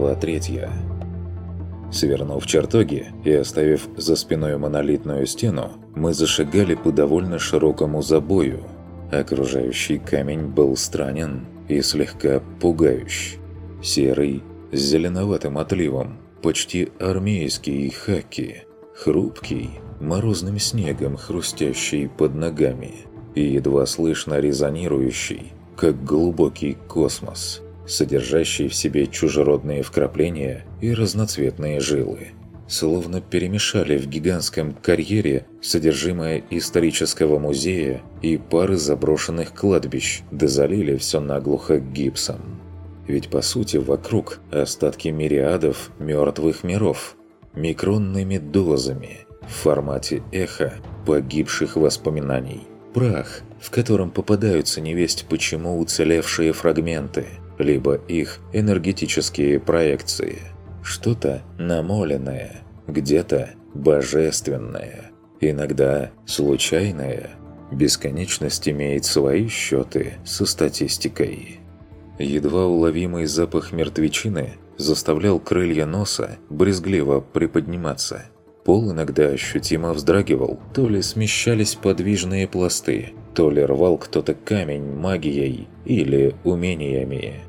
Глава 3. Свернув чертоги и оставив за спиной монолитную стену, мы зашагали по довольно широкому забою. Окружающий камень был странен и слегка пугающий. Серый, с зеленоватым отливом, почти армейский хаки, хрупкий, морозным снегом хрустящий под ногами и едва слышно резонирующий, как глубокий космос – содержащий в себе чужеродные вкрапления и разноцветные жилы. Словно перемешали в гигантском карьере содержимое исторического музея и пары заброшенных кладбищ, да залили все наглухо гипсом. Ведь по сути вокруг остатки мириадов мертвых миров, микронными дозами, в формате эха погибших воспоминаний. Прах, в котором попадаются невесть почему уцелевшие фрагменты – либо их энергетические проекции. Что-то намоленное, где-то божественное, иногда случайное. Бесконечность имеет свои счеты со статистикой. Едва уловимый запах мертвечины заставлял крылья носа брезгливо приподниматься. Пол иногда ощутимо вздрагивал, то ли смещались подвижные пласты, то ли рвал кто-то камень магией или умениями.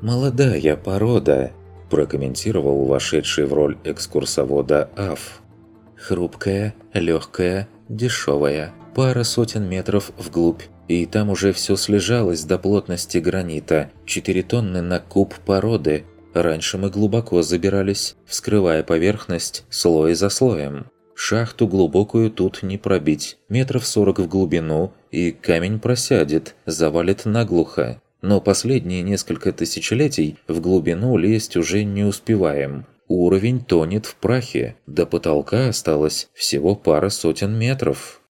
«Молодая порода», – прокомментировал вошедший в роль экскурсовода Аф. «Хрупкая, легкая, дешевая, пара сотен метров вглубь, и там уже все слежалось до плотности гранита, 4 тонны на куб породы. Раньше мы глубоко забирались, вскрывая поверхность слой за слоем. Шахту глубокую тут не пробить, метров 40 в глубину, и камень просядет, завалит наглухо но последние несколько тысячелетий в глубину лезть уже не успеваем. Уровень тонет в прахе, до потолка осталось всего пара сотен метров.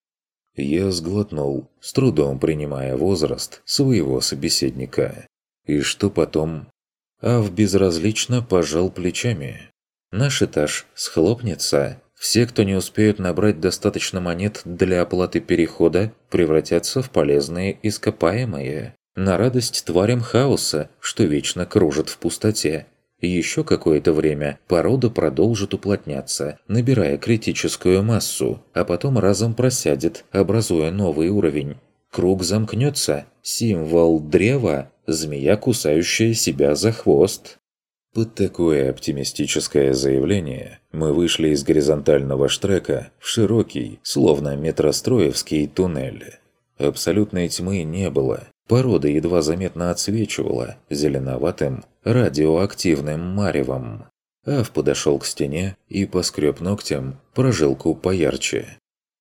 Я сглотнул, с трудом принимая возраст своего собеседника. И что потом? Ав безразлично пожал плечами. Наш этаж схлопнется. Все, кто не успеют набрать достаточно монет для оплаты перехода, превратятся в полезные ископаемые на радость тварям хаоса, что вечно кружат в пустоте. Еще какое-то время порода продолжит уплотняться, набирая критическую массу, а потом разом просядет, образуя новый уровень. Круг замкнется, символ древа – змея, кусающая себя за хвост. Под такое оптимистическое заявление мы вышли из горизонтального штрека в широкий, словно метростроевский туннель. Абсолютной тьмы не было, Порода едва заметно отсвечивала зеленоватым радиоактивным маревом. Ав подошел к стене и поскреб ногтем прожилку поярче.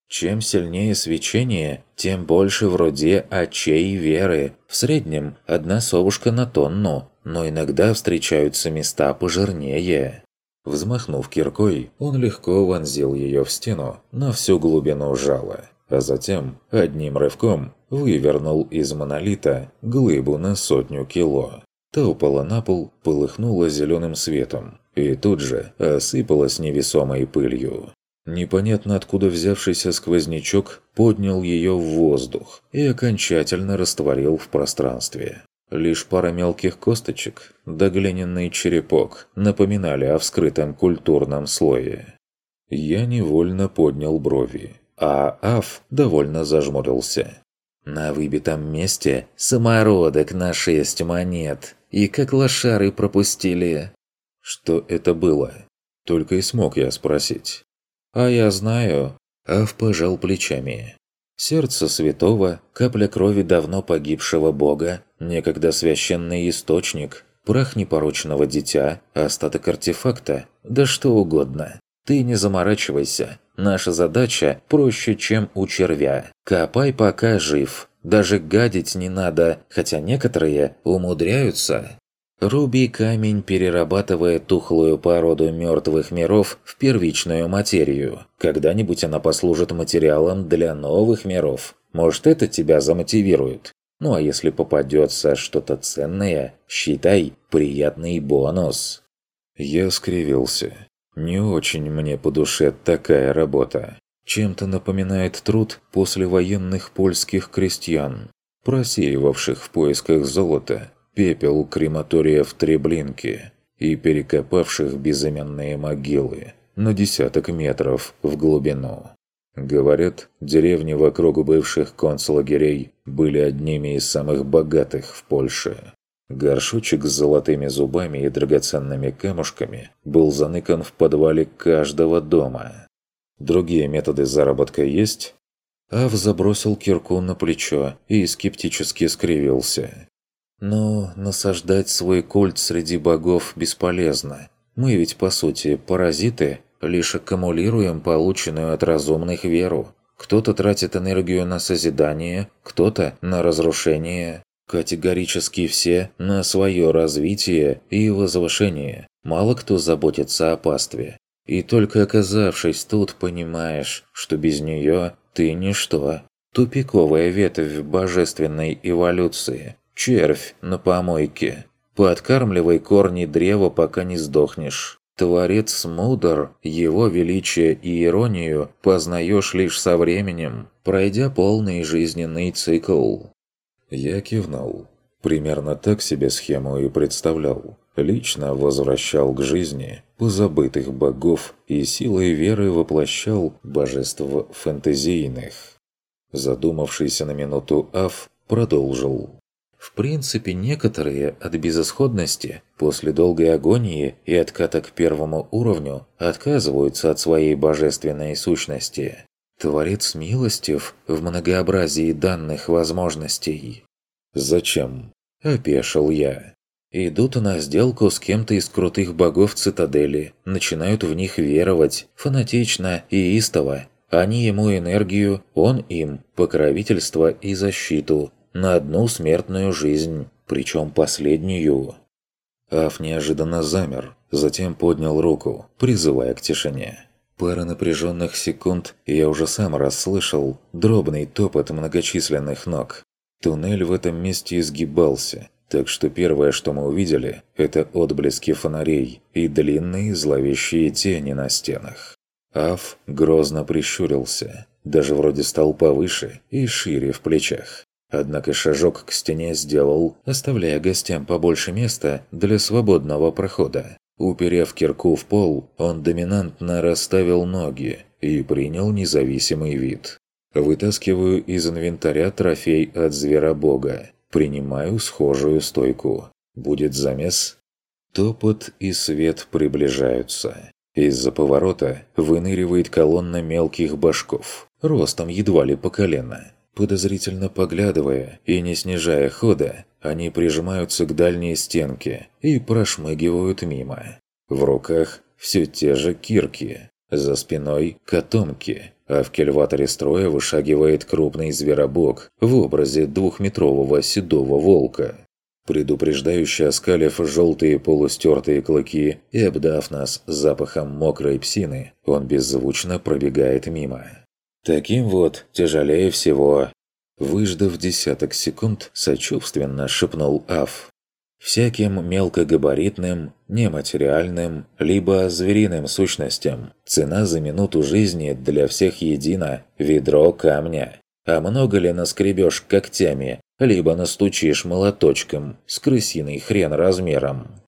Чем сильнее свечение, тем больше вроде очей веры. В среднем одна совушка на тонну, но иногда встречаются места пожирнее. Взмахнув киркой, он легко вонзил ее в стену на всю глубину жала а затем одним рывком вывернул из монолита глыбу на сотню кило. Та упала на пол, полыхнула зеленым светом и тут же осыпалась невесомой пылью. Непонятно откуда взявшийся сквознячок поднял ее в воздух и окончательно растворил в пространстве. Лишь пара мелких косточек да глиняный черепок напоминали о вскрытом культурном слое. Я невольно поднял брови а Аф довольно зажмурился. На выбитом месте самородок на шесть монет. И как лошары пропустили. Что это было? Только и смог я спросить. А я знаю. Аф пожал плечами. Сердце святого, капля крови давно погибшего бога, некогда священный источник, прах непорочного дитя, остаток артефакта, да что угодно. Ты не заморачивайся. Наша задача проще, чем у червя. Копай пока жив. Даже гадить не надо, хотя некоторые умудряются. Руби камень, перерабатывая тухлую породу мертвых миров в первичную материю. Когда-нибудь она послужит материалом для новых миров. Может, это тебя замотивирует. Ну а если попадется что-то ценное, считай приятный бонус. Я скривился. Не очень мне по душе такая работа. Чем-то напоминает труд послевоенных польских крестьян, просеивавших в поисках золота пепел крематория в Треблинке. и перекопавших безыменные могилы на десяток метров в глубину. Говорят, деревни вокруг бывших концлагерей были одними из самых богатых в Польше. Горшочек с золотыми зубами и драгоценными камушками был заныкан в подвале каждого дома. Другие методы заработка есть? Ав забросил кирку на плечо и скептически скривился. Но насаждать свой культ среди богов бесполезно. Мы ведь, по сути, паразиты, лишь аккумулируем полученную от разумных веру. Кто-то тратит энергию на созидание, кто-то на разрушение. Категорически все на свое развитие и возвышение. Мало кто заботится о пастве. И только оказавшись тут, понимаешь, что без нее ты ничто. Тупиковая ветвь божественной эволюции. Червь на помойке. Подкармливай корни древа, пока не сдохнешь. Творец мудр, его величие и иронию познаешь лишь со временем, пройдя полный жизненный цикл. Я кивнул. Примерно так себе схему и представлял. Лично возвращал к жизни позабытых богов и силой веры воплощал божеств фэнтезийных. Задумавшийся на минуту Аф продолжил. В принципе, некоторые от безысходности после долгой агонии и отката к первому уровню отказываются от своей божественной сущности. Творец милостив в многообразии данных возможностей. «Зачем?» – опешил я. Идут на сделку с кем-то из крутых богов цитадели, начинают в них веровать, фанатично и истово. Они ему энергию, он им покровительство и защиту на одну смертную жизнь, причем последнюю. Аф неожиданно замер, затем поднял руку, призывая к тишине. Пара напряженных секунд, и я уже сам расслышал дробный топот многочисленных ног. Туннель в этом месте изгибался, так что первое, что мы увидели, это отблески фонарей и длинные зловещие тени на стенах. Аф грозно прищурился, даже вроде стал повыше и шире в плечах. Однако шажок к стене сделал, оставляя гостям побольше места для свободного прохода. Уперев кирку в пол, он доминантно расставил ноги и принял независимый вид. Вытаскиваю из инвентаря трофей от зверобога. Принимаю схожую стойку. Будет замес? Топот и свет приближаются. Из-за поворота выныривает колонна мелких башков, ростом едва ли по колено. Подозрительно поглядывая и не снижая хода, они прижимаются к дальней стенке и прошмыгивают мимо. В руках все те же кирки, за спиной – котомки, а в кельваторе строя вышагивает крупный зверобок в образе двухметрового седого волка. Предупреждающе оскалив желтые полустертые клыки и обдав нас запахом мокрой псины, он беззвучно пробегает мимо. Таким вот тяжелее всего. Выждав десяток секунд, сочувственно шепнул Аф. Всяким мелкогабаритным, нематериальным, либо звериным сущностям цена за минуту жизни для всех едина – ведро камня. А много ли наскребешь когтями, либо настучишь молоточком с крысиный хрен размером?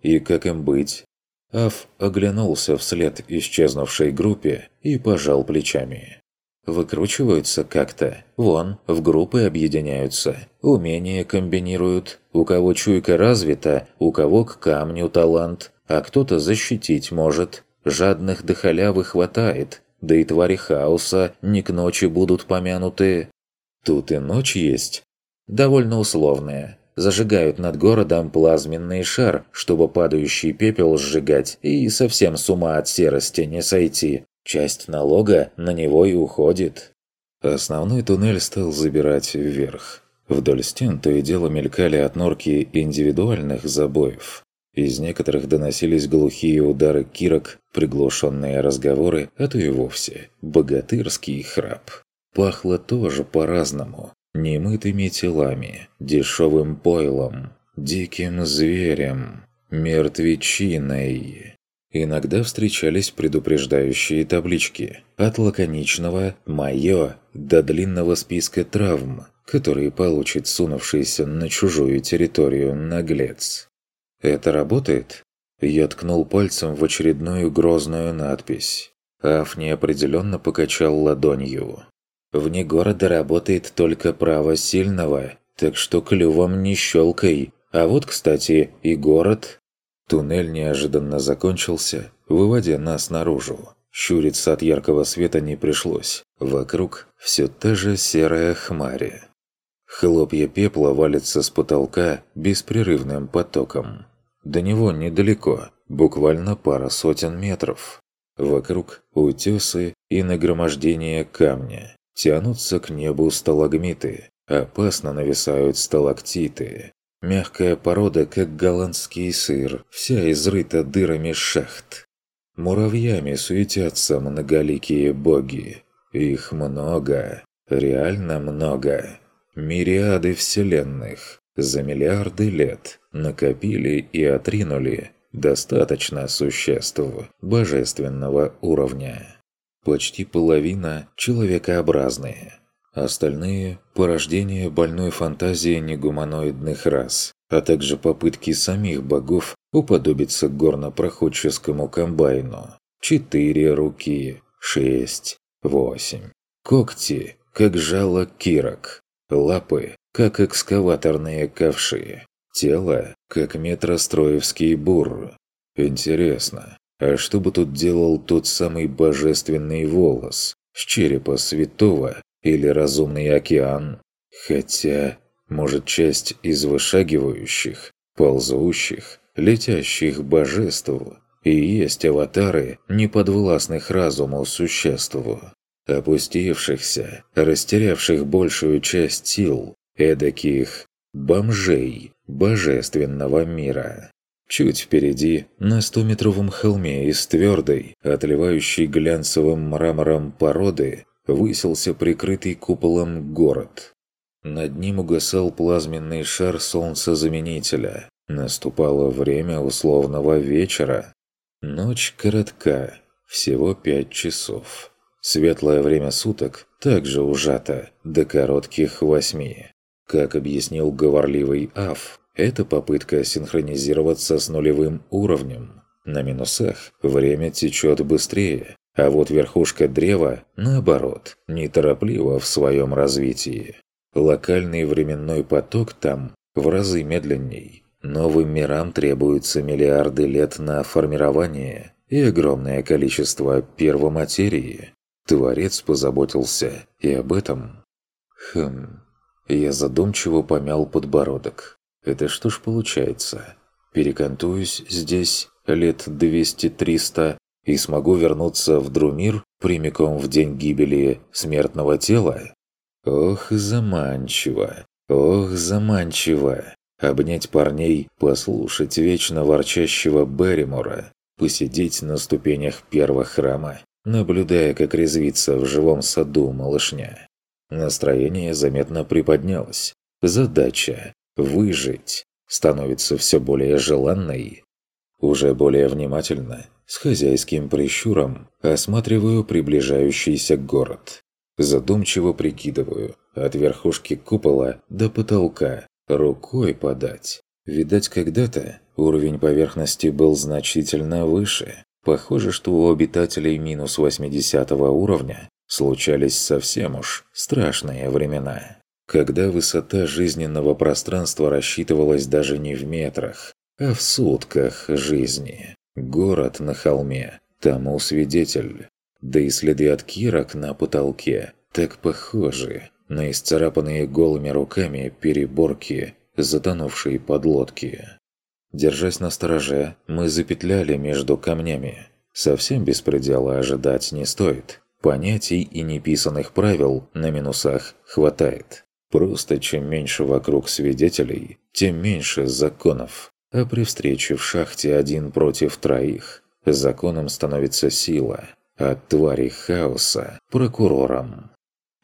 И как им быть? Аф оглянулся вслед исчезнувшей группе и пожал плечами. Выкручиваются как-то. Вон, в группы объединяются. Умения комбинируют. У кого чуйка развита, у кого к камню талант. А кто-то защитить может. Жадных до халявы хватает. Да и твари хаоса не к ночи будут помянуты. Тут и ночь есть. Довольно условная. Зажигают над городом плазменный шар, чтобы падающий пепел сжигать и совсем с ума от серости не сойти. Часть налога на него и уходит. Основной туннель стал забирать вверх. Вдоль стен то и дело мелькали от норки индивидуальных забоев. Из некоторых доносились глухие удары кирок, приглушенные разговоры, а то и вовсе богатырский храп. Пахло тоже по-разному. Немытыми телами, дешевым пойлом, диким зверем, мертвечиной. Иногда встречались предупреждающие таблички от лаконичного «моё» до длинного списка травм, которые получит сунувшийся на чужую территорию наглец. Это работает? Я ткнул пальцем в очередную грозную надпись. Аф неопределенно покачал ладонью. «Вне города работает только право сильного, так что клювом не щелкай. А вот, кстати, и город». Туннель неожиданно закончился, выводя нас наружу. Щуриться от яркого света не пришлось. Вокруг все та же серая хмарь. Хлопья пепла валятся с потолка беспрерывным потоком. До него недалеко, буквально пара сотен метров. Вокруг утесы и нагромождение камня. Тянутся к небу сталагмиты, опасно нависают сталактиты. Мягкая порода, как голландский сыр, вся изрыта дырами шахт. Муравьями суетятся многоликие боги. Их много, реально много. Мириады вселенных за миллиарды лет накопили и отринули достаточно существ божественного уровня. Почти половина человекообразные. Остальные – порождение больной фантазии негуманоидных рас, а также попытки самих богов уподобиться горнопроходческому комбайну. Четыре руки, шесть, восемь. Когти, как жало кирок. Лапы, как экскаваторные ковши. Тело, как метростроевский бур. Интересно, а что бы тут делал тот самый божественный волос с черепа святого или разумный океан? Хотя, может, часть из вышагивающих, ползущих, летящих божеств и есть аватары неподвластных разуму существ, опустившихся, растерявших большую часть сил, эдаких бомжей божественного мира. Чуть впереди, на стометровом холме из твердой, отливающей глянцевым мрамором породы, высился прикрытый куполом город. Над ним угасал плазменный шар солнцезаменителя, Наступало время условного вечера. Ночь коротка, всего пять часов. Светлое время суток также ужато, до коротких восьми. Как объяснил говорливый Аф, это попытка синхронизироваться с нулевым уровнем. На минусах время течет быстрее, а вот верхушка древа, наоборот, неторопливо в своем развитии. Локальный временной поток там в разы медленней. Новым мирам требуются миллиарды лет на формирование и огромное количество первоматерии. Творец позаботился и об этом. Хм... Я задумчиво помял подбородок. Это что ж получается? Перекантуюсь здесь лет 200-300 и смогу вернуться в Друмир прямиком в день гибели смертного тела? Ох, заманчиво! Ох, заманчиво! обнять парней, послушать вечно ворчащего Берримора, посидеть на ступенях первого храма, наблюдая, как резвится в живом саду малышня. Настроение заметно приподнялось. Задача – выжить – становится все более желанной. Уже более внимательно, с хозяйским прищуром, осматриваю приближающийся город. Задумчиво прикидываю, от верхушки купола до потолка, Рукой подать. Видать, когда-то уровень поверхности был значительно выше. Похоже, что у обитателей минус 80 уровня случались совсем уж страшные времена. Когда высота жизненного пространства рассчитывалась даже не в метрах, а в сутках жизни. Город на холме, тому свидетель. Да и следы от кирок на потолке так похожи на исцарапанные голыми руками переборки затонувшей подлодки. Держась на стороже, мы запетляли между камнями. Совсем без предела ожидать не стоит. Понятий и неписанных правил на минусах хватает. Просто чем меньше вокруг свидетелей, тем меньше законов. А при встрече в шахте один против троих законом становится сила, а твари хаоса – прокурором.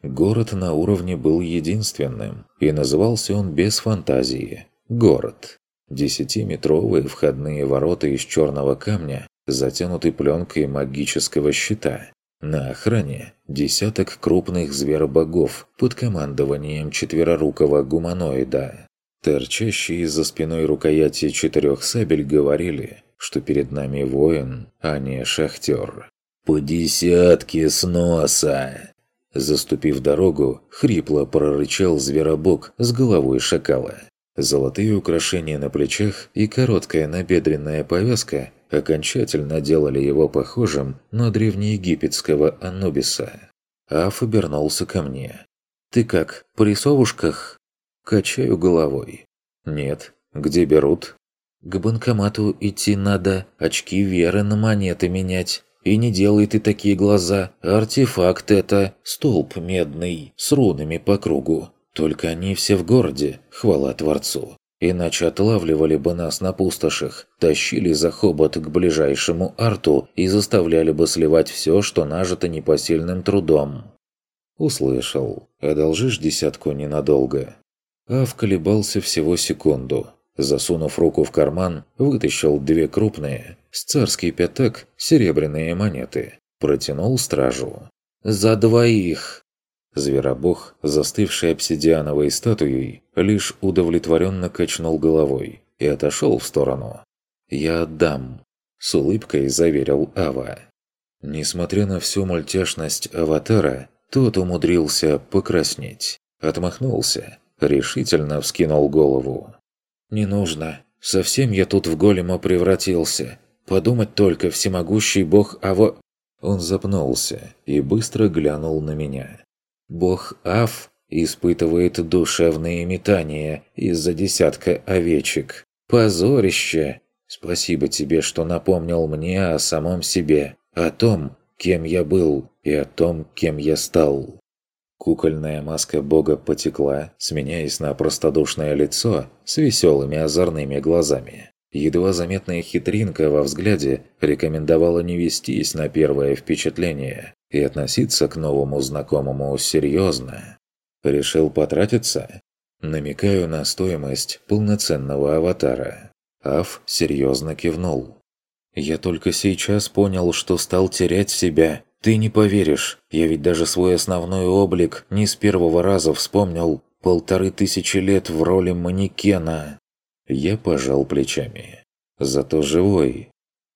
Город на уровне был единственным, и назывался он без фантазии – город. Десятиметровые входные ворота из черного камня затянуты пленкой магического щита. На охране десяток крупных зверобогов под командованием четверорукого гуманоида. Торчащие за спиной рукояти четырех сабель говорили, что перед нами воин, а не шахтер. «По десятке с носа!» Заступив дорогу, хрипло прорычал зверобок с головой шакала. Золотые украшения на плечах и короткая набедренная повязка окончательно делали его похожим на древнеегипетского Анубиса. Аф обернулся ко мне. «Ты как, при совушках?» Качаю головой. «Нет. Где берут?» «К банкомату идти надо, очки веры на монеты менять. И не делай ты такие глаза. Артефакт это, столб медный, с рунами по кругу. Только они все в городе, хвала Творцу. Иначе отлавливали бы нас на пустошах, тащили за хобот к ближайшему арту и заставляли бы сливать все, что нажито непосильным трудом. Услышал. «Одолжишь десятку ненадолго?» Ав колебался всего секунду. Засунув руку в карман, вытащил две крупные, с царский пятак, серебряные монеты. Протянул стражу. «За двоих!» Зверобог, застывший обсидиановой статуей, лишь удовлетворенно качнул головой и отошел в сторону. «Я отдам», — с улыбкой заверил Ава. Несмотря на всю мультяшность аватара, тот умудрился покраснеть. Отмахнулся, решительно вскинул голову. «Не нужно. Совсем я тут в голема превратился. Подумать только, всемогущий бог Аво...» Он запнулся и быстро глянул на меня. Бог Ав испытывает душевные метания из-за десятка овечек. Позорище! Спасибо тебе, что напомнил мне о самом себе, о том, кем я был и о том, кем я стал. Кукольная маска бога потекла, сменяясь на простодушное лицо с веселыми озорными глазами. Едва заметная хитринка во взгляде рекомендовала не вестись на первое впечатление и относиться к новому знакомому серьезно. Решил потратиться? Намекаю на стоимость полноценного аватара. Аф серьезно кивнул. «Я только сейчас понял, что стал терять себя. Ты не поверишь, я ведь даже свой основной облик не с первого раза вспомнил. Полторы тысячи лет в роли манекена». Я пожал плечами. «Зато живой».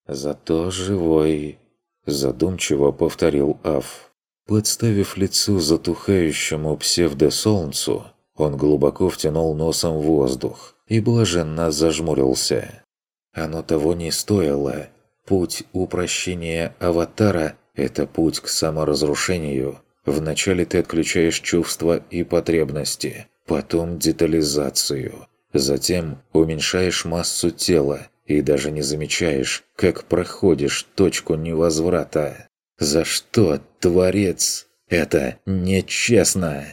«Зато живой», – задумчиво повторил Аф. Подставив лицо затухающему псевдосолнцу, он глубоко втянул носом воздух и блаженно зажмурился. Оно того не стоило. Путь упрощения аватара – это путь к саморазрушению. Вначале ты отключаешь чувства и потребности, потом детализацию – Затем уменьшаешь массу тела и даже не замечаешь, как проходишь точку невозврата. За что, Творец? Это нечестно!»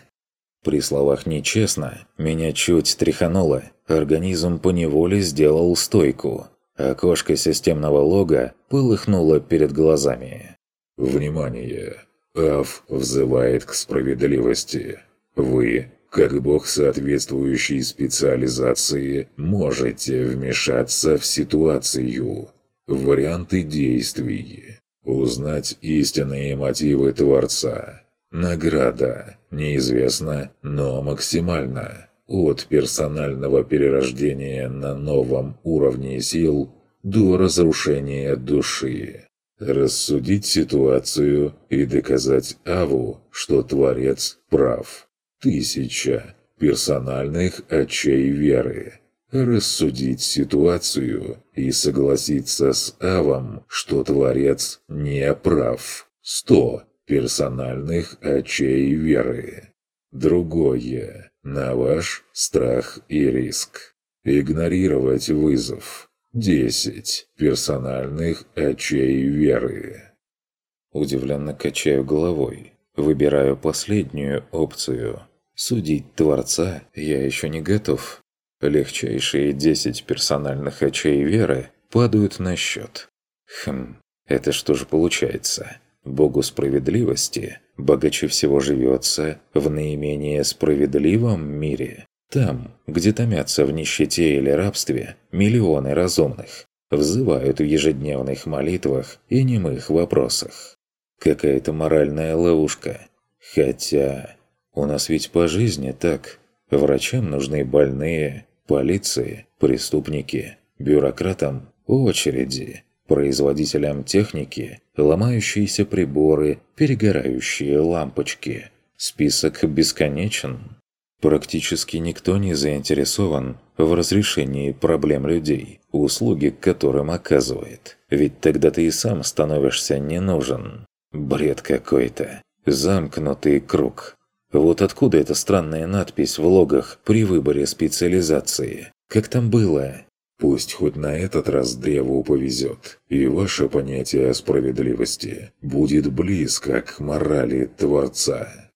При словах «нечестно» меня чуть тряхануло. Организм поневоле сделал стойку. Окошко системного лога полыхнуло перед глазами. «Внимание! АФ взывает к справедливости. Вы как бог соответствующей специализации, можете вмешаться в ситуацию. Варианты действий. Узнать истинные мотивы Творца. Награда. Неизвестно, но максимально. От персонального перерождения на новом уровне сил до разрушения души. Рассудить ситуацию и доказать Аву, что Творец прав тысяча персональных очей веры. Рассудить ситуацию и согласиться с Авом, что Творец не прав. Сто персональных очей веры. Другое. На ваш страх и риск. Игнорировать вызов. Десять персональных очей веры. Удивленно качаю головой. Выбираю последнюю опцию – Судить Творца я еще не готов. Легчайшие десять персональных очей веры падают на счет. Хм, это что же получается? Богу справедливости богаче всего живется в наименее справедливом мире. Там, где томятся в нищете или рабстве миллионы разумных, взывают в ежедневных молитвах и немых вопросах. Какая-то моральная ловушка. Хотя... У нас ведь по жизни так. Врачам нужны больные, полиции – преступники, бюрократам – очереди, производителям техники, ломающиеся приборы, перегорающие лампочки. Список бесконечен. Практически никто не заинтересован в разрешении проблем людей, услуги которым оказывает. Ведь тогда ты и сам становишься не нужен. Бред какой-то. Замкнутый круг. Вот откуда эта странная надпись в логах при выборе специализации? Как там было? Пусть хоть на этот раз древу повезет, и ваше понятие о справедливости будет близко к морали Творца.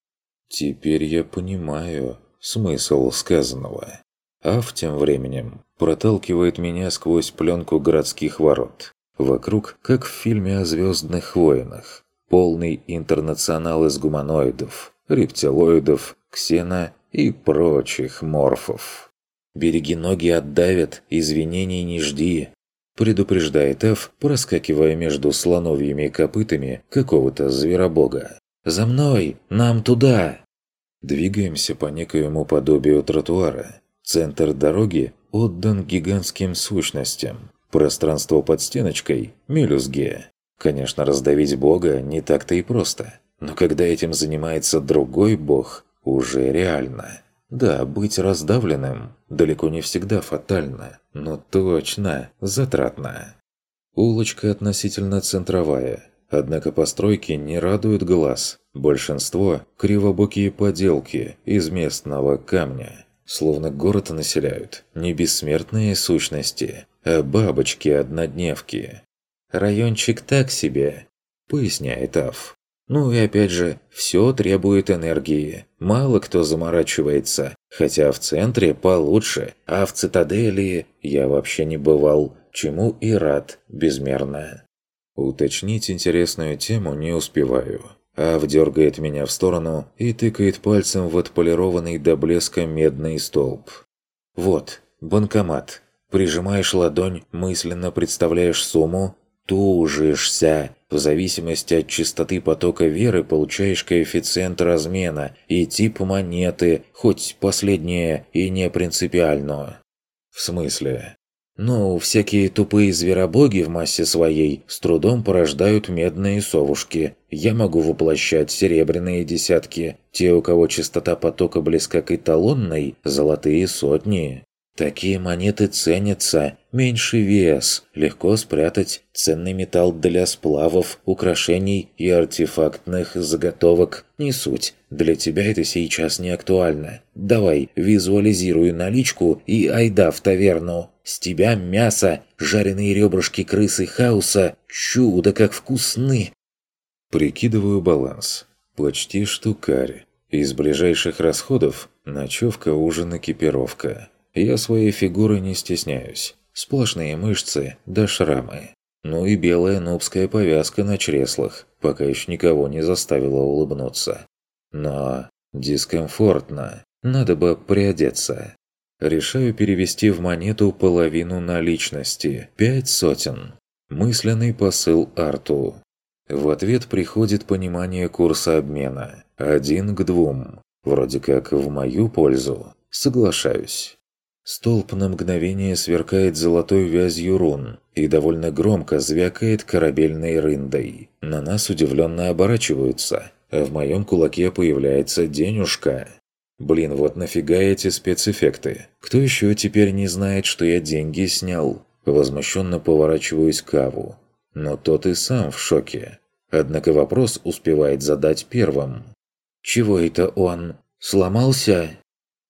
Теперь я понимаю смысл сказанного. Ав тем временем проталкивает меня сквозь пленку городских ворот. Вокруг, как в фильме о «Звездных войнах», полный интернационал из гуманоидов, рептилоидов, ксена и прочих морфов. «Береги ноги отдавят, извинений не жди», предупреждает Эф, проскакивая между слоновьими копытами какого-то зверобога. «За мной! Нам туда!» Двигаемся по некоему подобию тротуара. Центр дороги отдан гигантским сущностям. Пространство под стеночкой – мелюзге. Конечно, раздавить бога не так-то и просто. Но когда этим занимается другой бог, уже реально. Да, быть раздавленным далеко не всегда фатально, но точно затратно. Улочка относительно центровая, однако постройки не радуют глаз. Большинство – кривобокие поделки из местного камня. Словно город населяют не бессмертные сущности, а бабочки-однодневки. «Райончик так себе», – поясняет Аф. Ну и опять же, все требует энергии. Мало кто заморачивается. Хотя в центре получше, а в цитадели я вообще не бывал, чему и рад безмерно. Уточнить интересную тему не успеваю. Ав дергает меня в сторону и тыкает пальцем в отполированный до блеска медный столб. «Вот, банкомат. Прижимаешь ладонь, мысленно представляешь сумму, тужишься. В зависимости от частоты потока веры получаешь коэффициент размена и тип монеты, хоть последнее и не принципиально. В смысле? Ну, всякие тупые зверобоги в массе своей с трудом порождают медные совушки. Я могу воплощать серебряные десятки. Те, у кого частота потока близка к эталонной, золотые сотни. Такие монеты ценятся, меньший вес, легко спрятать ценный металл для сплавов, украшений и артефактных заготовок. Не суть, для тебя это сейчас не актуально. Давай, визуализируй наличку и айда в таверну. С тебя мясо, жареные ребрышки крысы хаоса, чудо как вкусны. Прикидываю баланс. Почти штукарь. Из ближайших расходов – ночевка, ужин, экипировка. Я своей фигуры не стесняюсь. Сплошные мышцы да шрамы. Ну и белая нубская повязка на чреслах, пока еще никого не заставила улыбнуться. Но дискомфортно. Надо бы приодеться. Решаю перевести в монету половину наличности. Пять сотен. Мысленный посыл Арту. В ответ приходит понимание курса обмена. Один к двум. Вроде как в мою пользу. Соглашаюсь. Столб на мгновение сверкает золотой вязью рун и довольно громко звякает корабельной рындой. На нас удивленно оборачиваются, а в моем кулаке появляется денюшка. Блин, вот нафига эти спецэффекты? Кто еще теперь не знает, что я деньги снял? Возмущенно поворачиваюсь к Аву. Но тот и сам в шоке. Однако вопрос успевает задать первым. «Чего это он? Сломался?»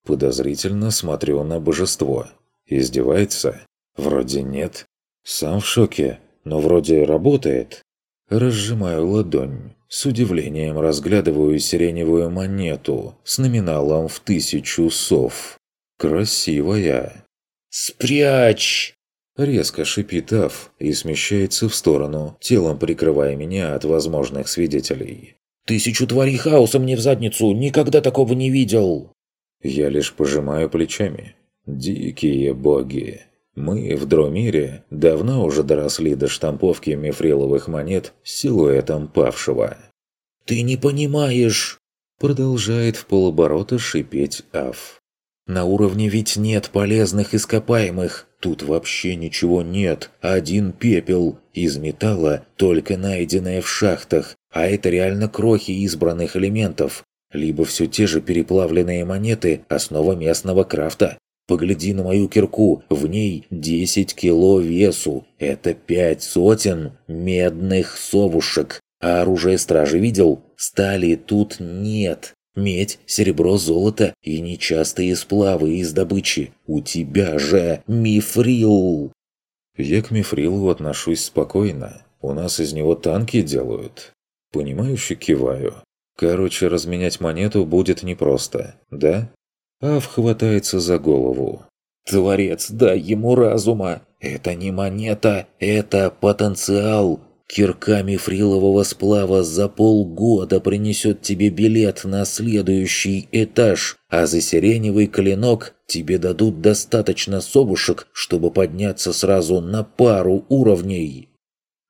Подозрительно смотрю на божество. Издевается? Вроде нет. Сам в шоке, но вроде работает. Разжимаю ладонь. С удивлением разглядываю сиреневую монету с номиналом в тысячу сов. Красивая. «Спрячь!» Резко шипит Аф и смещается в сторону, телом прикрывая меня от возможных свидетелей. «Тысячу тварей хаоса мне в задницу! Никогда такого не видел!» Я лишь пожимаю плечами. Дикие боги. Мы в Дромире давно уже доросли до штамповки мифриловых монет с силуэтом павшего. «Ты не понимаешь!» Продолжает в полоборота шипеть Аф. «На уровне ведь нет полезных ископаемых. Тут вообще ничего нет, один пепел. Из металла только найденное в шахтах, а это реально крохи избранных элементов. Либо все те же переплавленные монеты, основа местного крафта. Погляди на мою кирку, в ней 10 кило весу. Это пять сотен медных совушек. А оружие стражи видел? Стали тут нет. Медь, серебро, золото и нечастые сплавы из добычи. У тебя же мифрил!» Я к мифрилу отношусь спокойно. У нас из него танки делают. Понимающе киваю. Короче, разменять монету будет непросто, да? Ав хватается за голову. «Творец, дай ему разума! Это не монета, это потенциал! Кирка мифрилового сплава за полгода принесет тебе билет на следующий этаж, а за сиреневый клинок тебе дадут достаточно совушек, чтобы подняться сразу на пару уровней.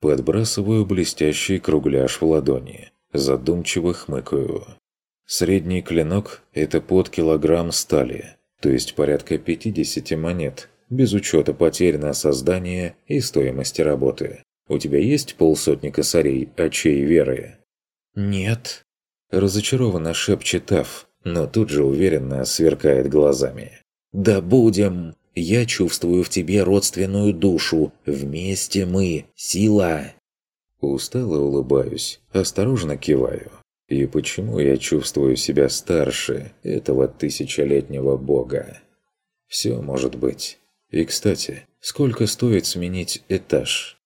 Подбрасываю блестящий кругляш в ладони. Задумчиво хмыкаю. Средний клинок – это под килограмм стали, то есть порядка 50 монет, без учета потерь на создание и стоимости работы. У тебя есть полсотни косарей очей веры?» «Нет», – разочарованно шепчет Аф, но тут же уверенно сверкает глазами. «Да будем! Я чувствую в тебе родственную душу. Вместе мы – сила!» Устало улыбаюсь, осторожно киваю. И почему я чувствую себя старше этого тысячелетнего бога? Все может быть. И, кстати, сколько стоит сменить этаж?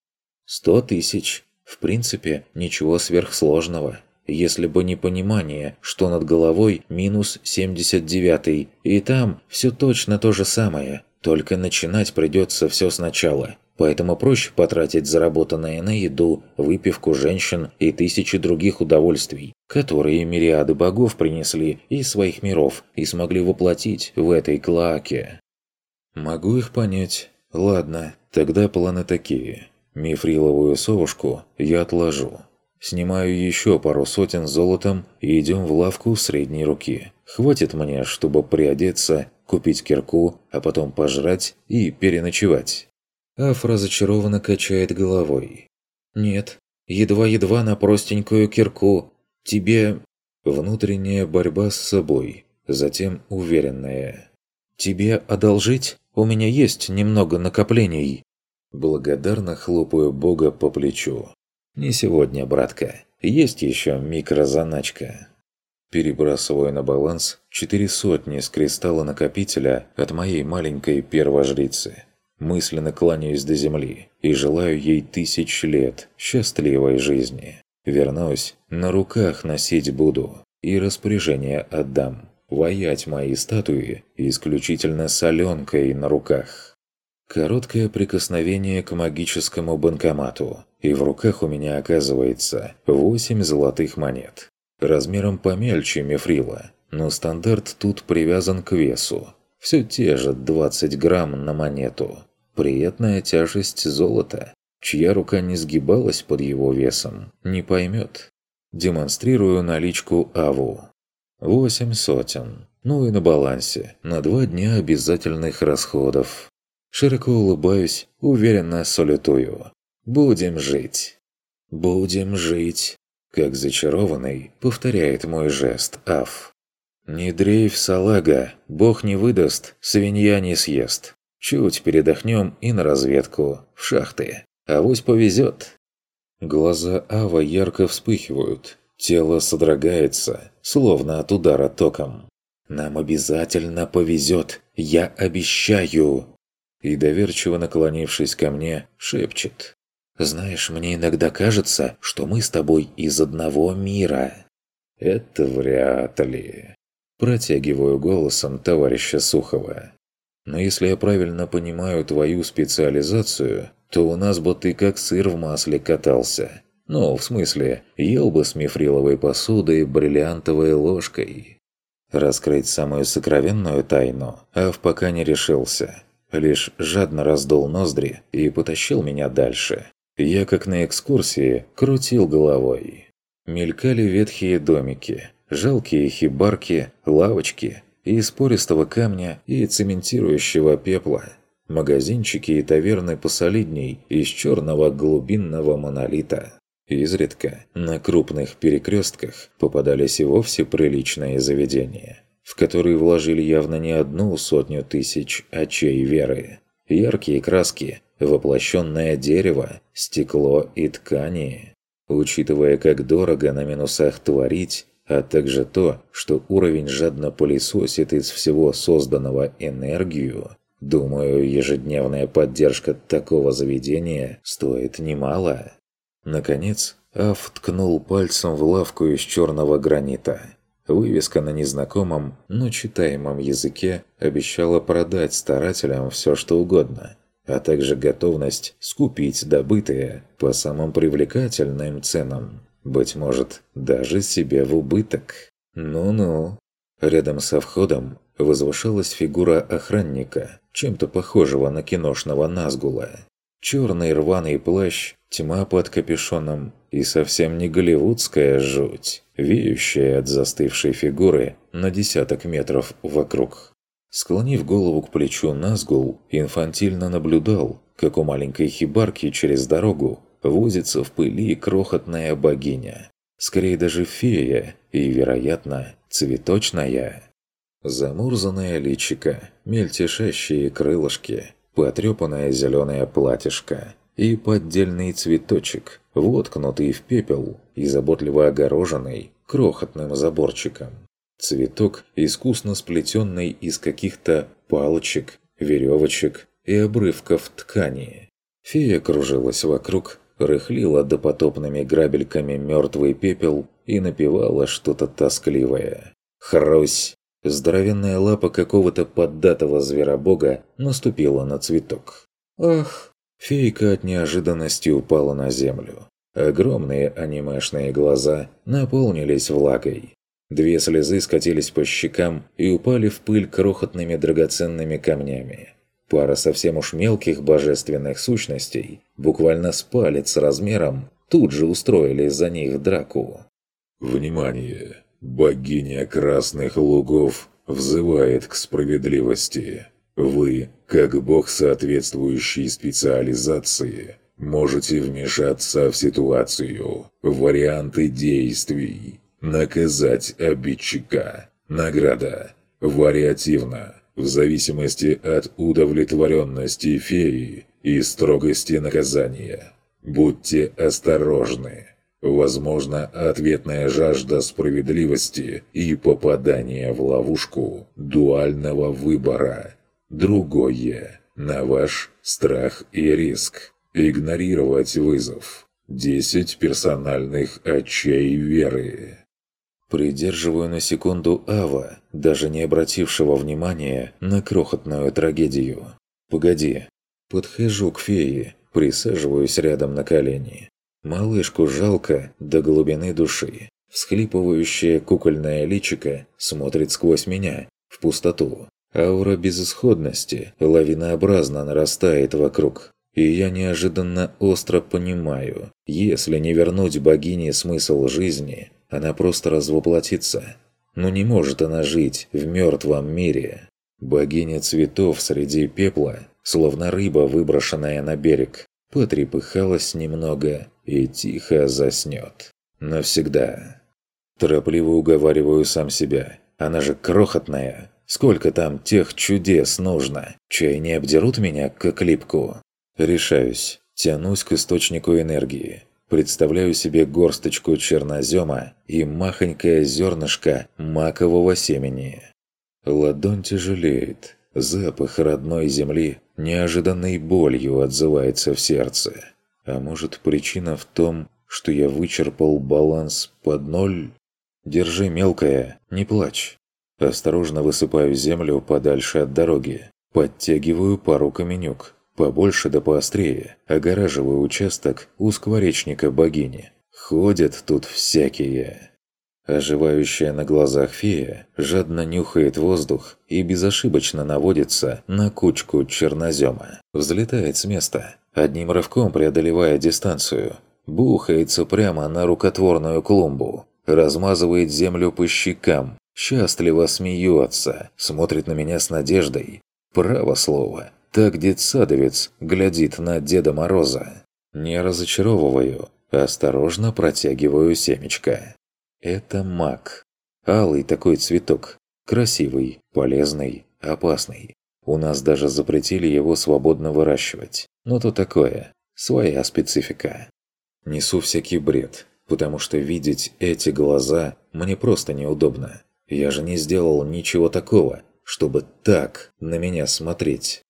Сто тысяч. В принципе, ничего сверхсложного. Если бы не понимание, что над головой минус 79 и там все точно то же самое, только начинать придется все сначала. Поэтому проще потратить заработанное на еду, выпивку женщин и тысячи других удовольствий, которые мириады богов принесли из своих миров и смогли воплотить в этой клаке. Могу их понять. Ладно, тогда планы такие. Мифриловую совушку я отложу. Снимаю еще пару сотен золотом и идем в лавку средней руки. Хватит мне, чтобы приодеться, купить кирку, а потом пожрать и переночевать. Аф разочарованно качает головой. «Нет, едва-едва на простенькую кирку. Тебе...» Внутренняя борьба с собой, затем уверенная. «Тебе одолжить? У меня есть немного накоплений». Благодарно хлопаю Бога по плечу. «Не сегодня, братка. Есть еще микрозаначка». Перебрасываю на баланс четыре сотни с кристалла накопителя от моей маленькой первожрицы. Мысленно кланяюсь до земли и желаю ей тысяч лет счастливой жизни. Вернусь, на руках носить буду и распоряжение отдам. Воять мои статуи исключительно соленкой на руках. Короткое прикосновение к магическому банкомату, и в руках у меня оказывается 8 золотых монет. Размером помельче мифрила, но стандарт тут привязан к весу. Все те же 20 грамм на монету. Приятная тяжесть золота. Чья рука не сгибалась под его весом, не поймет. Демонстрирую наличку АВУ. Восемь сотен. Ну и на балансе. На два дня обязательных расходов. Широко улыбаюсь, уверенно салютую. «Будем жить». «Будем жить», как зачарованный, повторяет мой жест Аф. «Не дрейф, салага, бог не выдаст, свинья не съест. Чуть передохнем и на разведку, в шахты. Авось повезет». Глаза Ава ярко вспыхивают, тело содрогается, словно от удара током. «Нам обязательно повезет, я обещаю!» и, доверчиво наклонившись ко мне, шепчет. «Знаешь, мне иногда кажется, что мы с тобой из одного мира». «Это вряд ли», – протягиваю голосом товарища Сухова. «Но если я правильно понимаю твою специализацию, то у нас бы ты как сыр в масле катался. Ну, в смысле, ел бы с мифриловой посудой бриллиантовой ложкой». Раскрыть самую сокровенную тайну Ав пока не решился лишь жадно раздул ноздри и потащил меня дальше. Я, как на экскурсии, крутил головой. Мелькали ветхие домики, жалкие хибарки, лавочки из пористого камня и цементирующего пепла. магазинчики и таверны посолидней из черного глубинного монолита. Изредка на крупных перекрестках попадались и вовсе приличные заведения, в которые вложили явно не одну сотню тысяч очей веры. Яркие краски, воплощенное дерево, стекло и ткани. Учитывая, как дорого на минусах творить, а также то, что уровень жадно пылесосит из всего созданного энергию, думаю, ежедневная поддержка такого заведения стоит немало. Наконец, Аф ткнул пальцем в лавку из черного гранита. Вывеска на незнакомом, но читаемом языке обещала продать старателям все что угодно, а также готовность скупить добытые по самым привлекательным ценам. Быть может, даже себе в убыток. Ну-ну. Рядом со входом возвышалась фигура охранника, чем-то похожего на киношного Назгула. Черный рваный плащ, тьма под капюшоном и совсем не голливудская жуть, веющая от застывшей фигуры на десяток метров вокруг. Склонив голову к плечу Назгул, инфантильно наблюдал, как у маленькой хибарки через дорогу возится в пыли крохотная богиня. Скорее даже фея и, вероятно, цветочная. Замурзанное личико, мельтешащие крылышки, потрепанное зеленое платьишко и поддельный цветочек, воткнутый в пепел и заботливо огороженный крохотным заборчиком. Цветок, искусно сплетенный из каких-то палочек, веревочек и обрывков ткани. Фея кружилась вокруг, рыхлила допотопными грабельками мертвый пепел и напевала что-то тоскливое. «Хрусь!» Здоровенная лапа какого-то поддатого зверобога наступила на цветок. «Ах!» Фейка от неожиданности упала на землю. Огромные анимешные глаза наполнились влагой. Две слезы скатились по щекам и упали в пыль крохотными драгоценными камнями. Пара совсем уж мелких божественных сущностей, буквально с палец размером, тут же устроили за них драку. «Внимание! Богиня Красных Лугов взывает к справедливости. Вы, как бог соответствующей специализации, можете вмешаться в ситуацию, варианты действий, наказать обидчика. Награда. Вариативно, в зависимости от удовлетворенности феи и строгости наказания. Будьте осторожны. Возможно, ответная жажда справедливости и попадание в ловушку дуального выбора. Другое. На ваш страх и риск. Игнорировать вызов. 10 персональных очей веры. Придерживаю на секунду Ава, даже не обратившего внимания на крохотную трагедию. «Погоди». Подхожу к фее, присаживаюсь рядом на колени. Малышку жалко до глубины души. Всхлипывающее кукольное личико смотрит сквозь меня, в пустоту. Аура безысходности лавинообразно нарастает вокруг. И я неожиданно остро понимаю, если не вернуть богине смысл жизни, она просто развоплотится. Но не может она жить в мертвом мире. Богиня цветов среди пепла, словно рыба, выброшенная на берег, потрепыхалась немного и тихо заснет. Навсегда. Торопливо уговариваю сам себя. Она же крохотная. Сколько там тех чудес нужно? Чай не обдерут меня, как липку? Решаюсь. Тянусь к источнику энергии. Представляю себе горсточку чернозема и махонькое зернышко макового семени. Ладонь тяжелеет. Запах родной земли неожиданной болью отзывается в сердце. А может, причина в том, что я вычерпал баланс под ноль? Держи, мелкая, не плачь. Осторожно высыпаю землю подальше от дороги. Подтягиваю пару каменюк. Побольше да поострее. Огораживаю участок у скворечника богини. Ходят тут всякие. Оживающая на глазах фея жадно нюхает воздух и безошибочно наводится на кучку чернозема. Взлетает с места, одним рывком преодолевая дистанцию. Бухается прямо на рукотворную клумбу. Размазывает землю по щекам. Счастливо смеется, смотрит на меня с надеждой. Право слово, Так детсадовец глядит на Деда Мороза. Не разочаровываю, осторожно протягиваю семечко. Это мак. Алый такой цветок. Красивый, полезный, опасный. У нас даже запретили его свободно выращивать. Но то такое. Своя специфика. Несу всякий бред, потому что видеть эти глаза мне просто неудобно. Я же не сделал ничего такого, чтобы так на меня смотреть.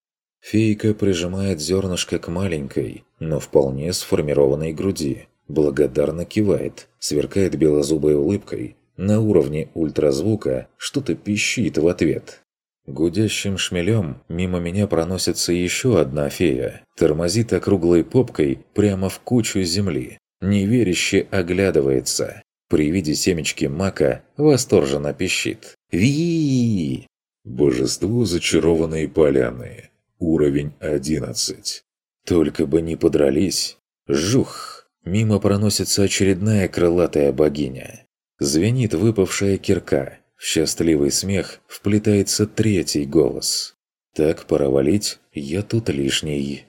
Фейка прижимает зернышко к маленькой, но вполне сформированной груди. Благодарно кивает, сверкает белозубой улыбкой. На уровне ультразвука что-то пищит в ответ. Гудящим шмелем мимо меня проносится еще одна фея. Тормозит округлой попкой прямо в кучу земли. Неверяще оглядывается. При виде семечки мака восторженно пищит. ви Божество зачарованной поляны. Уровень 11. Только бы не подрались. Жух! Мимо проносится очередная крылатая богиня. Звенит выпавшая кирка. В счастливый смех вплетается третий голос. Так пора валить, я тут лишний.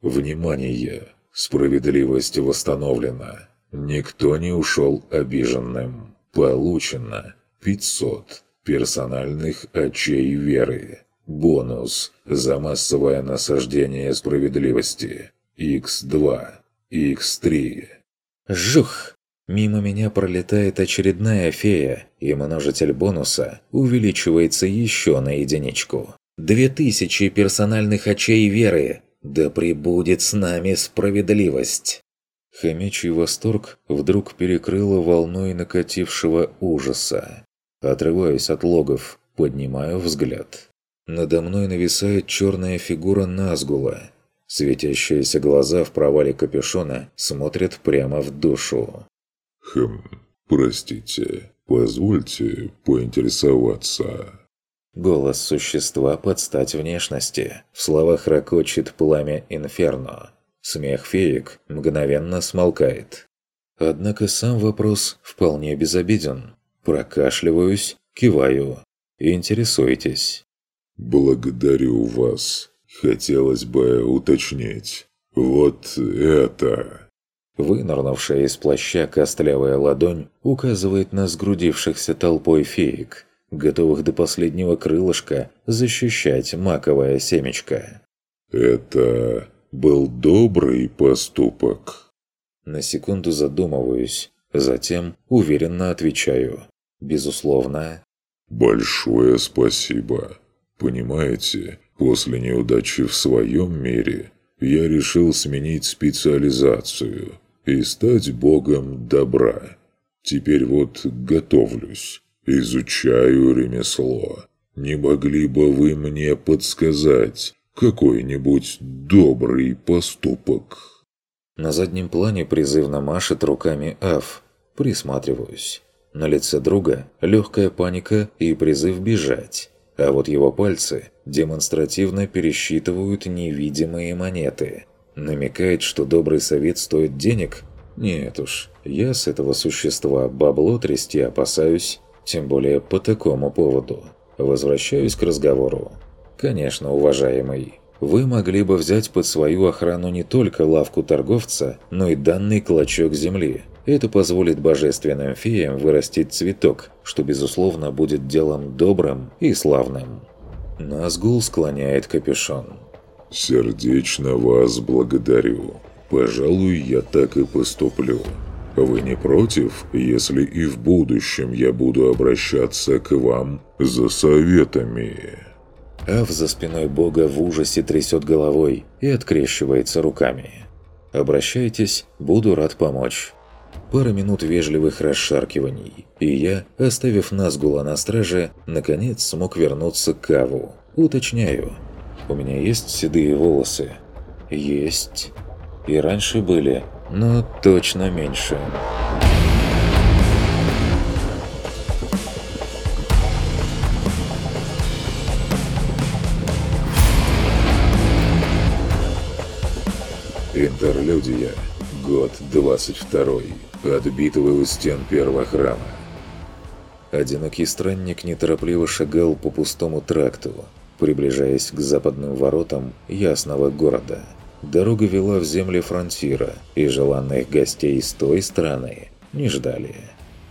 Внимание! Справедливость восстановлена. Никто не ушел обиженным. Получено 500 персональных очей веры. Бонус за массовое насаждение справедливости. X2, X3. Жух! Мимо меня пролетает очередная фея, и множитель бонуса увеличивается еще на единичку. Две тысячи персональных очей веры. Да пребудет с нами справедливость. Хомячий восторг вдруг перекрыло волной накатившего ужаса. Отрываюсь от логов, поднимаю взгляд. Надо мной нависает черная фигура Назгула. Светящиеся глаза в провале капюшона смотрят прямо в душу. Хм, простите, позвольте поинтересоваться. Голос существа под стать внешности. В словах ракочет пламя инферно. Смех феек мгновенно смолкает. Однако сам вопрос вполне безобиден. Прокашливаюсь, киваю. Интересуйтесь. «Благодарю вас. Хотелось бы уточнить. Вот это...» Вынырнувшая из плаща костлявая ладонь указывает на сгрудившихся толпой феек, готовых до последнего крылышка защищать маковое семечко. «Это был добрый поступок?» На секунду задумываюсь, затем уверенно отвечаю. «Безусловно». «Большое спасибо. Понимаете, после неудачи в своем мире я решил сменить специализацию и стать богом добра. Теперь вот готовлюсь, изучаю ремесло. Не могли бы вы мне подсказать какой-нибудь добрый поступок?» На заднем плане призывно машет руками Аф. Присматриваюсь. На лице друга легкая паника и призыв бежать а вот его пальцы демонстративно пересчитывают невидимые монеты. Намекает, что добрый совет стоит денег? Нет уж, я с этого существа бабло трясти опасаюсь, тем более по такому поводу. Возвращаюсь к разговору. Конечно, уважаемый, вы могли бы взять под свою охрану не только лавку торговца, но и данный клочок земли. Это позволит божественным феям вырастить цветок, что, безусловно, будет делом добрым и славным. Назгул склоняет капюшон. «Сердечно вас благодарю. Пожалуй, я так и поступлю. Вы не против, если и в будущем я буду обращаться к вам за советами?» Ав за спиной бога в ужасе трясет головой и открещивается руками. «Обращайтесь, буду рад помочь». Пара минут вежливых расшаркиваний, и я, оставив Назгула на страже, наконец смог вернуться к Каву. Уточняю. У меня есть седые волосы? Есть. И раньше были, но точно меньше. Интерлюдия. Год 22. Отбитого у стен первого храма. Одинокий странник неторопливо шагал по пустому тракту. приближаясь к западным воротам ясного города. Дорога вела в земли фронтира, и желанных гостей с той стороны не ждали.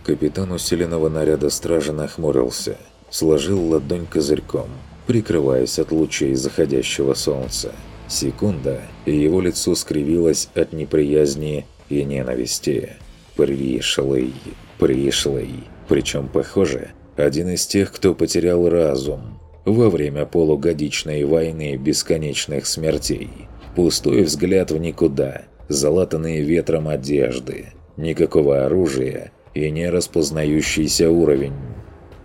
Капитан усиленного наряда стражи нахмурился, сложил ладонь козырьком, прикрываясь от лучей заходящего солнца. Секунда, и его лицо скривилось от неприязни и ненависти. Пришлый, пришлый. Причем, похоже, один из тех, кто потерял разум во время полугодичной войны бесконечных смертей. Пустой взгляд в никуда, залатанные ветром одежды, никакого оружия и не распознающийся уровень.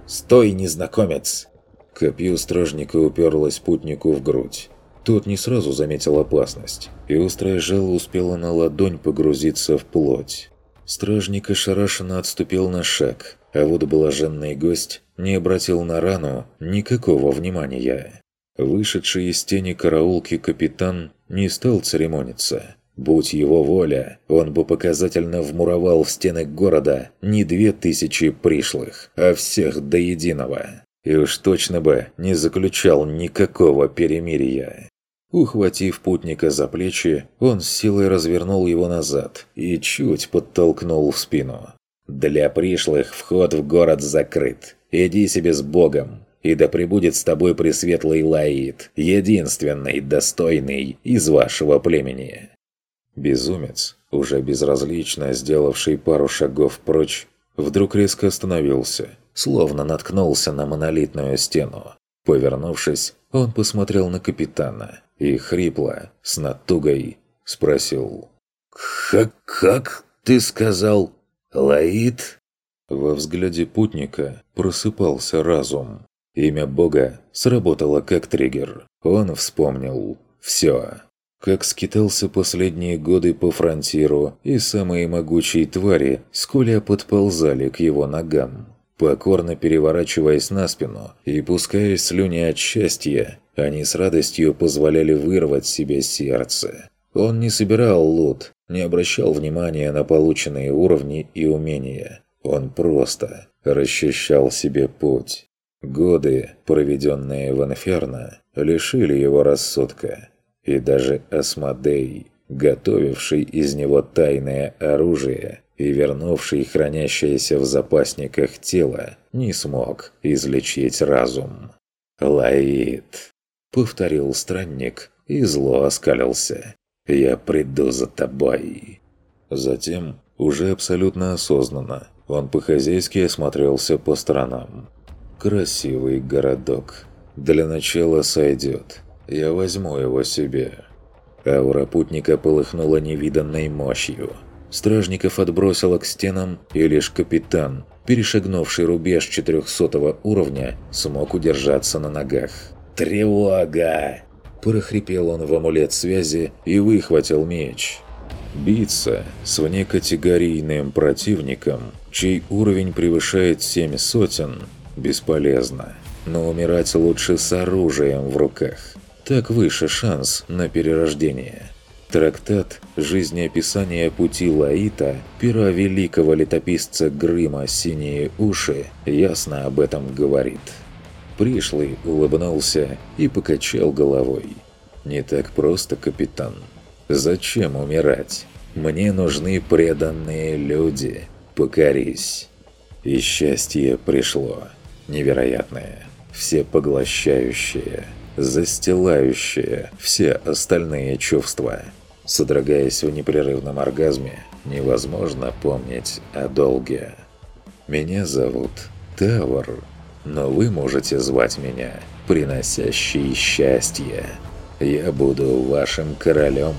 «Стой, незнакомец!» Копье стражника уперлось путнику в грудь. Тот не сразу заметил опасность, и острая жало успела на ладонь погрузиться в плоть. Стражник ошарашенно отступил на шаг, а вот блаженный гость не обратил на рану никакого внимания. Вышедший из тени караулки капитан не стал церемониться. Будь его воля, он бы показательно вмуровал в стены города не две тысячи пришлых, а всех до единого. И уж точно бы не заключал никакого перемирия. Ухватив путника за плечи, он с силой развернул его назад и чуть подтолкнул в спину. «Для пришлых вход в город закрыт. Иди себе с Богом, и да пребудет с тобой Пресветлый Лаид, единственный достойный из вашего племени». Безумец, уже безразлично сделавший пару шагов прочь, вдруг резко остановился, словно наткнулся на монолитную стену. Повернувшись, он посмотрел на капитана и хрипло, с натугой, спросил. «Как, как ты сказал? Лаид?» Во взгляде путника просыпался разум. Имя Бога сработало как триггер. Он вспомнил все. Как скитался последние годы по фронтиру, и самые могучие твари сколя подползали к его ногам. Покорно переворачиваясь на спину и пуская слюни от счастья, они с радостью позволяли вырвать себе сердце. Он не собирал лут, не обращал внимания на полученные уровни и умения. Он просто расчищал себе путь. Годы, проведенные в Инферно, лишили его рассудка. И даже Асмодей, готовивший из него тайное оружие, и вернувший хранящееся в запасниках тело, не смог излечить разум. «Лаид», — повторил странник и зло оскалился. «Я приду за тобой». Затем, уже абсолютно осознанно, он по-хозяйски осмотрелся по сторонам. «Красивый городок. Для начала сойдет. Я возьму его себе». Аура путника полыхнула невиданной мощью – Стражников отбросило к стенам, и лишь капитан, перешагнувший рубеж 400 уровня, смог удержаться на ногах. «Тревога!» Прохрипел он в амулет связи и выхватил меч. Биться с внекатегорийным противником, чей уровень превышает семь сотен, бесполезно. Но умирать лучше с оружием в руках. Так выше шанс на перерождение. Трактат «Жизнеописание пути Лаита» пера великого летописца Грыма «Синие уши» ясно об этом говорит. Пришлый улыбнулся и покачал головой. «Не так просто, капитан. Зачем умирать? Мне нужны преданные люди. Покорись». И счастье пришло. Невероятное. Всепоглощающее застилающее все остальные чувства. Содрогаясь в непрерывном оргазме, невозможно помнить о долге. Меня зовут Тавр, но вы можете звать меня приносящий счастье. Я буду вашим королем.